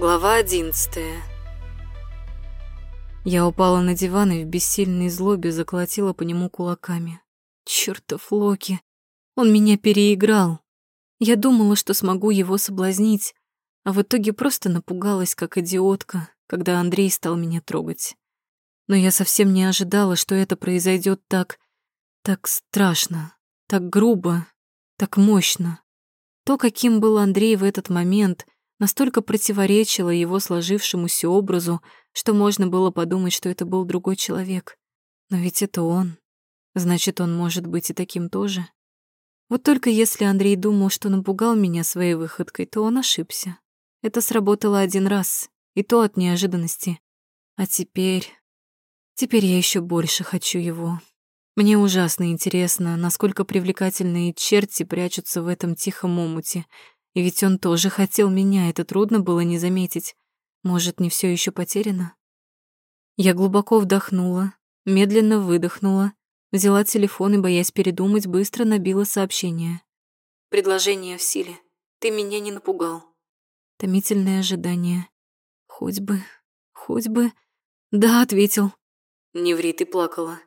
Глава одиннадцатая. Я упала на диван и в бессильной злобе заколотила по нему кулаками. Чёртов Локи! Он меня переиграл. Я думала, что смогу его соблазнить, а в итоге просто напугалась, как идиотка, когда Андрей стал меня трогать. Но я совсем не ожидала, что это произойдет так... так страшно, так грубо, так мощно. То, каким был Андрей в этот момент — настолько противоречило его сложившемуся образу, что можно было подумать, что это был другой человек. Но ведь это он. Значит, он может быть и таким тоже. Вот только если Андрей думал, что напугал меня своей выходкой, то он ошибся. Это сработало один раз, и то от неожиданности. А теперь... Теперь я еще больше хочу его. Мне ужасно интересно, насколько привлекательные черти прячутся в этом тихом омуте, и ведь он тоже хотел меня, это трудно было не заметить. Может, не все еще потеряно? Я глубоко вдохнула, медленно выдохнула, взяла телефон и, боясь передумать, быстро набила сообщение. «Предложение в силе. Ты меня не напугал». Томительное ожидание. «Хоть бы, хоть бы...» «Да», — ответил. «Не ври, ты плакала.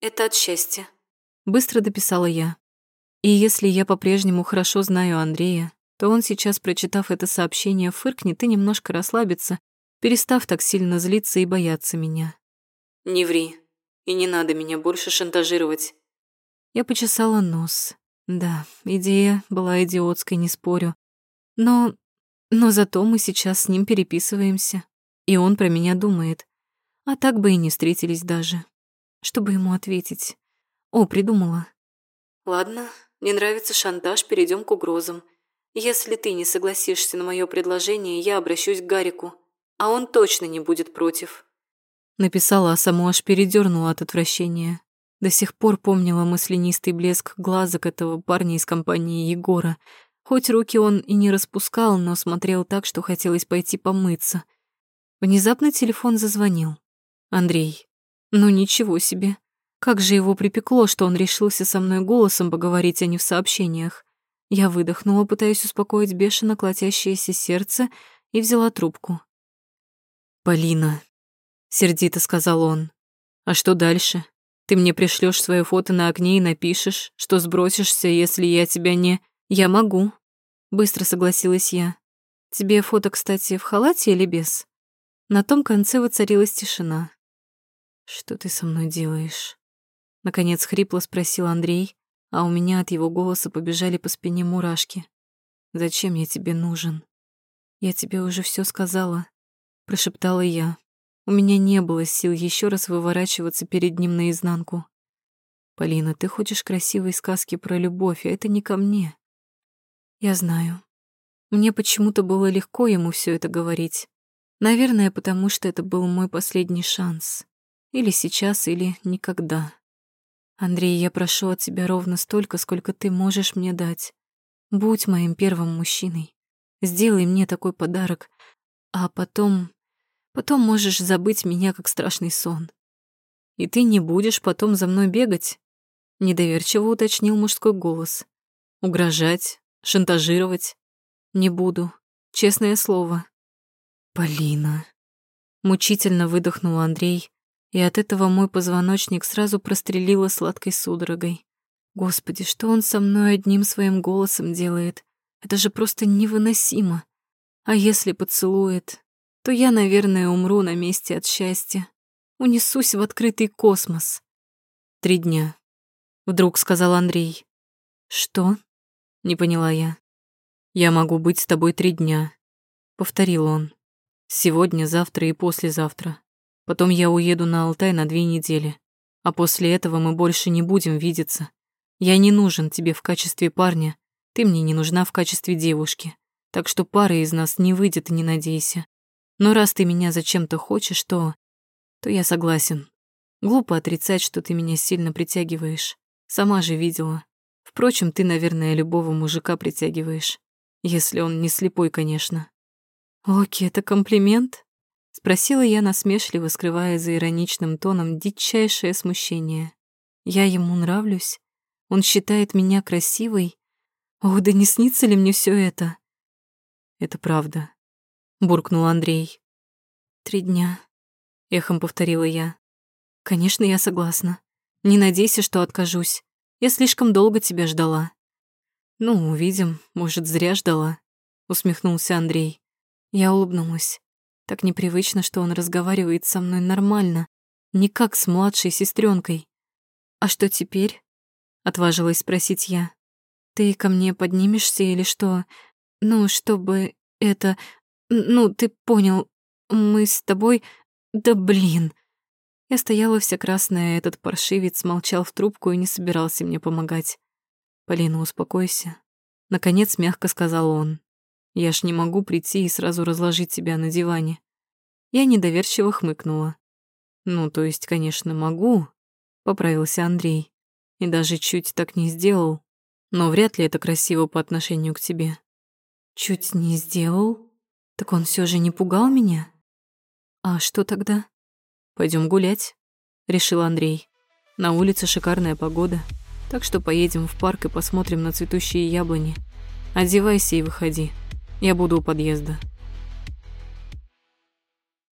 Это от счастья», — быстро дописала я. И если я по-прежнему хорошо знаю Андрея, то он сейчас, прочитав это сообщение, фыркнет и немножко расслабится, перестав так сильно злиться и бояться меня. «Не ври, и не надо меня больше шантажировать». Я почесала нос. Да, идея была идиотской, не спорю. Но... но зато мы сейчас с ним переписываемся, и он про меня думает. А так бы и не встретились даже. Чтобы ему ответить. О, придумала. Ладно, не нравится шантаж, перейдем к угрозам. Если ты не согласишься на мое предложение, я обращусь к Гарику, а он точно не будет против». Написала, а саму аж передернула от отвращения. До сих пор помнила мысленистый блеск глазок этого парня из компании Егора. Хоть руки он и не распускал, но смотрел так, что хотелось пойти помыться. Внезапно телефон зазвонил. Андрей. Ну ничего себе. Как же его припекло, что он решился со мной голосом поговорить, а не в сообщениях. Я выдохнула, пытаясь успокоить бешено колотящееся сердце, и взяла трубку. «Полина», — сердито сказал он, — «а что дальше? Ты мне пришлёшь свое фото на окне и напишешь, что сбросишься, если я тебя не...» «Я могу», — быстро согласилась я. «Тебе фото, кстати, в халате или без?» На том конце воцарилась тишина. «Что ты со мной делаешь?» Наконец хрипло спросил Андрей, а у меня от его голоса побежали по спине мурашки. «Зачем я тебе нужен?» «Я тебе уже все сказала», — прошептала я. У меня не было сил еще раз выворачиваться перед ним наизнанку. «Полина, ты хочешь красивой сказки про любовь, а это не ко мне». «Я знаю. Мне почему-то было легко ему все это говорить. Наверное, потому что это был мой последний шанс. Или сейчас, или никогда. Андрей, я прошу от тебя ровно столько, сколько ты можешь мне дать. Будь моим первым мужчиной. Сделай мне такой подарок, а потом... Потом можешь забыть меня, как страшный сон. И ты не будешь потом за мной бегать? Недоверчиво уточнил мужской голос. Угрожать, шантажировать? Не буду. Честное слово. Полина. Мучительно выдохнул Андрей, и от этого мой позвоночник сразу прострелило сладкой судорогой. Господи, что он со мной одним своим голосом делает? Это же просто невыносимо. А если поцелует, то я, наверное, умру на месте от счастья. Унесусь в открытый космос. Три дня. Вдруг сказал Андрей. Что? Не поняла я. Я могу быть с тобой три дня. Повторил он. Сегодня, завтра и послезавтра. Потом я уеду на Алтай на две недели. А после этого мы больше не будем видеться. Я не нужен тебе в качестве парня, ты мне не нужна в качестве девушки. Так что пары из нас не выйдет, не надейся. Но раз ты меня зачем-то хочешь, то... то я согласен. Глупо отрицать, что ты меня сильно притягиваешь. Сама же видела. Впрочем, ты, наверное, любого мужика притягиваешь. Если он не слепой, конечно. Оки, это комплимент? Спросила я насмешливо, скрывая за ироничным тоном дичайшее смущение. Я ему нравлюсь? Он считает меня красивой? Ох, да не снится ли мне все это? Это правда. буркнул Андрей. «Три дня», — эхом повторила я. «Конечно, я согласна. Не надейся, что откажусь. Я слишком долго тебя ждала». «Ну, увидим. Может, зря ждала», — усмехнулся Андрей. Я улыбнулась. Так непривычно, что он разговаривает со мной нормально, не как с младшей сестренкой. «А что теперь?» — отважилась спросить я. «Ты ко мне поднимешься или что? Ну, чтобы это... Ну, ты понял, мы с тобой... Да блин!» Я стояла вся красная, этот паршивец молчал в трубку и не собирался мне помогать. «Полина, успокойся». Наконец мягко сказал он. «Я ж не могу прийти и сразу разложить тебя на диване». Я недоверчиво хмыкнула. «Ну, то есть, конечно, могу», — поправился Андрей. «И даже чуть так не сделал. Но вряд ли это красиво по отношению к тебе». «Чуть не сделал? Так он все же не пугал меня?» «А что тогда?» Пойдем гулять», — решил Андрей. «На улице шикарная погода, так что поедем в парк и посмотрим на цветущие яблони. Одевайся и выходи. Я буду у подъезда».